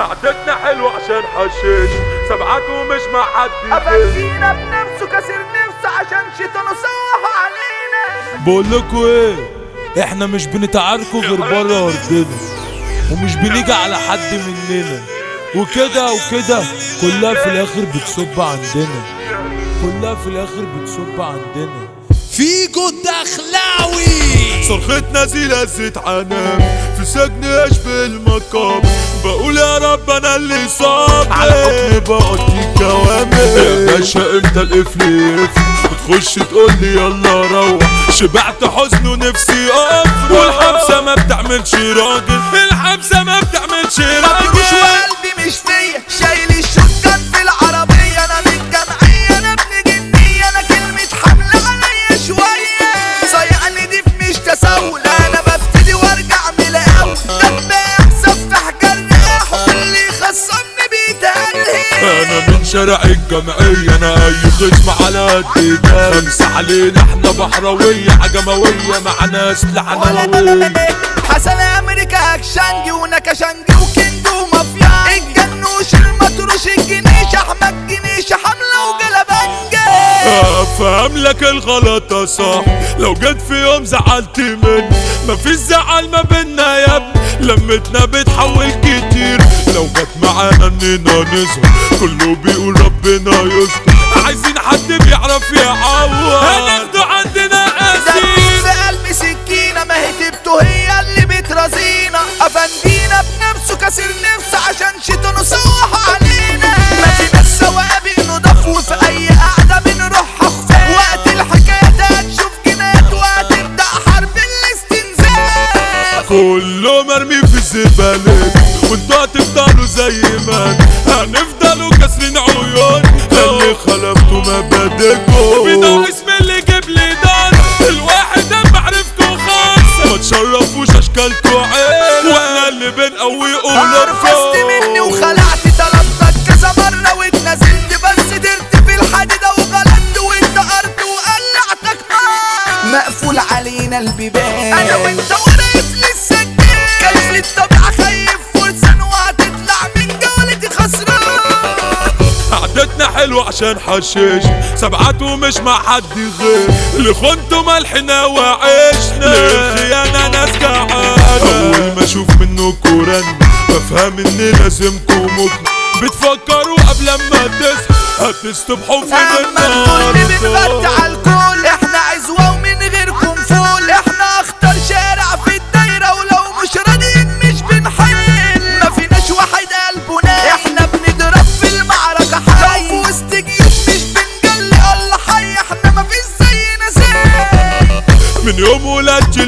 قعدتنا حلوة عشان حشيش. سبعات ومش مع حد يفش افندينا بنفسه كسر نفسه عشان شيطانه صوح علينا. بقول لكم إيه؟ إحنا مش بنتعاركوا غير بره ارضنا ومش بنيجي على حد مننا. وكده وكده كلها في الآخر بتصب عندنا. كلها في الآخر بتصب عندنا. فيجو الدخلاوي صرختنا زلازة عنام في سجن اشبه المقام. بقول يا رب أنا اللي صاب على حكم بقضي كوامل يا باشا انت القفل بتخش تقول لي يلا روح. شبعت حزن ونفسي أفرح. والحبسة ما بتعملش راجل. الحبسة ما بتعملش راجل. أنا من شارع الجمعية أنا أي خصم على قد ده خمسة علينا إحنا بحراوية عجموية مع ناس لعنوية. حسن أمريكا اكشنجي ونكشنجي لك الغلطة صح. لو جيت في يوم زعلت مني مفيش زعل ما بينا يا ابني. لمتنا بتحول كتير. لو جت معانا اننا نظهر كله بيقول ربنا يستر. عايزين حد بيعرف يعوض. كله مرمي في الزبالة. وانتوا هتفضلوا زي ما. هنفضلوا كاسرين عيون. اللي خلفتوا مبادئكم بينا اسم اللي جاب لي دار. الواحد ده معرفته خالص. ما تشرفوش أشكالكوا عين وإحنا اللي بنقوي عرفت مني قلوبكم وخلعت طلبتك كذا مرة واتنزلت بس درت في الحديدة وغلطت واتقرت وقلعتك. نار مقفول علينا البيبان. عشان حشيش. سبعات ومش مع حد غير. اللي خنتوا ملحنا وعشنا. للخيانة ناس جعانة. أول ما أشوف منكوا رن بفهم إن لازمكوا مكن بتفكروا قبل ما تصحوا هتصبحوا في اما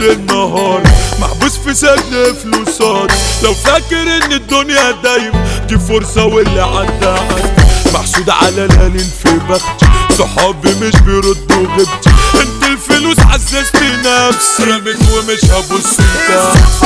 ولادتي للنهار محبوس في سجن فلوسات. لو فاكر إن الدنيا دايم دي فرصة واللي عدى عدى. محسود على القليل في بختي صحابي مش بيردوا غيبتي انت الفلوس عززت نفسي. رميت ومش هبص تاني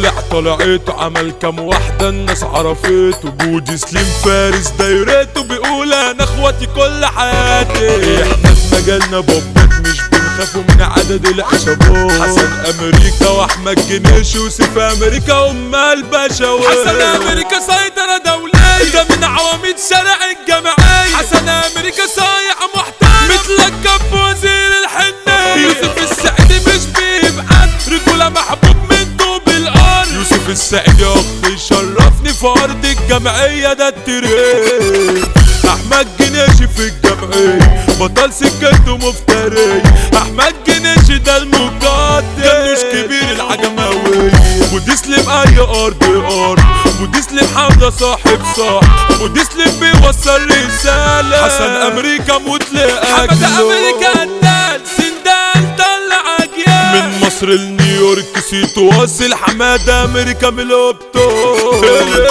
طالع طلعت عمل كام واحدة الناس عرفته. بودي سليم فارس دايرته بيقول أنا أخواتي كل حياتي. إحنا في مجالنا بوبات مش بنخافوا من عدد العشبات حسن أمريكا وأحمد جنيش وسيف أمريكا ام البشوات حسن أمريكا سيطرة دولية. ده من عواميد شارع الجمعية. حسن أمريكا في ارض الجمعية ده الترين أحمد جنيشي في الجمعية بطل سكته مفتري أحمد جنيشي ده المقدم جنوش كبير العجماوي. وديسلم أي أرض أرض. وديسلم حمزة صاحب صاح وديسلم بيوصل رسالة. حسن أمريكا موت لاجله حمزة أمريكا. سيتو واصل حمادة أمريكا ملوبتو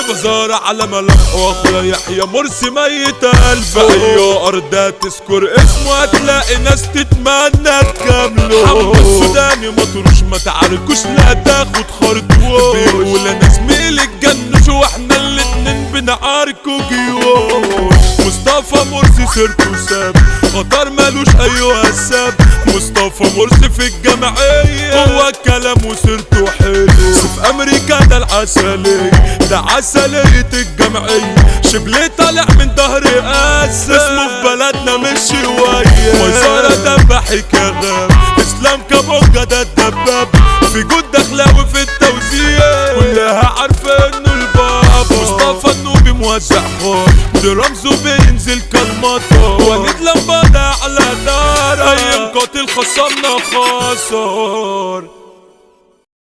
بزارة على ملامح وأخويا يحيى مرسي ميت قلب أيوه ارض تذكر اسمه هتلاقي ناس تتمنى تكمله. حمد السوداني مطروش ما تعاركوش لا تاخد خرطوش. بيقول أنا مرسي في الجمعية. هو الكلام وسيرته حلو. في أمريكا ده العسلية ده عسلية الجمعية. شبلي طالع من ظهر قاسة اسمه في بلدنا مش شوية. وزارة دبحك يا غاب إسلام كابوكا ده الدباب في جود دخلاوي في التوزيع. كلها عارفة إنه الباب. مصطفى النوبي موزع ده رمزه بينزل كالمطر وليد لمبادة على somnojosor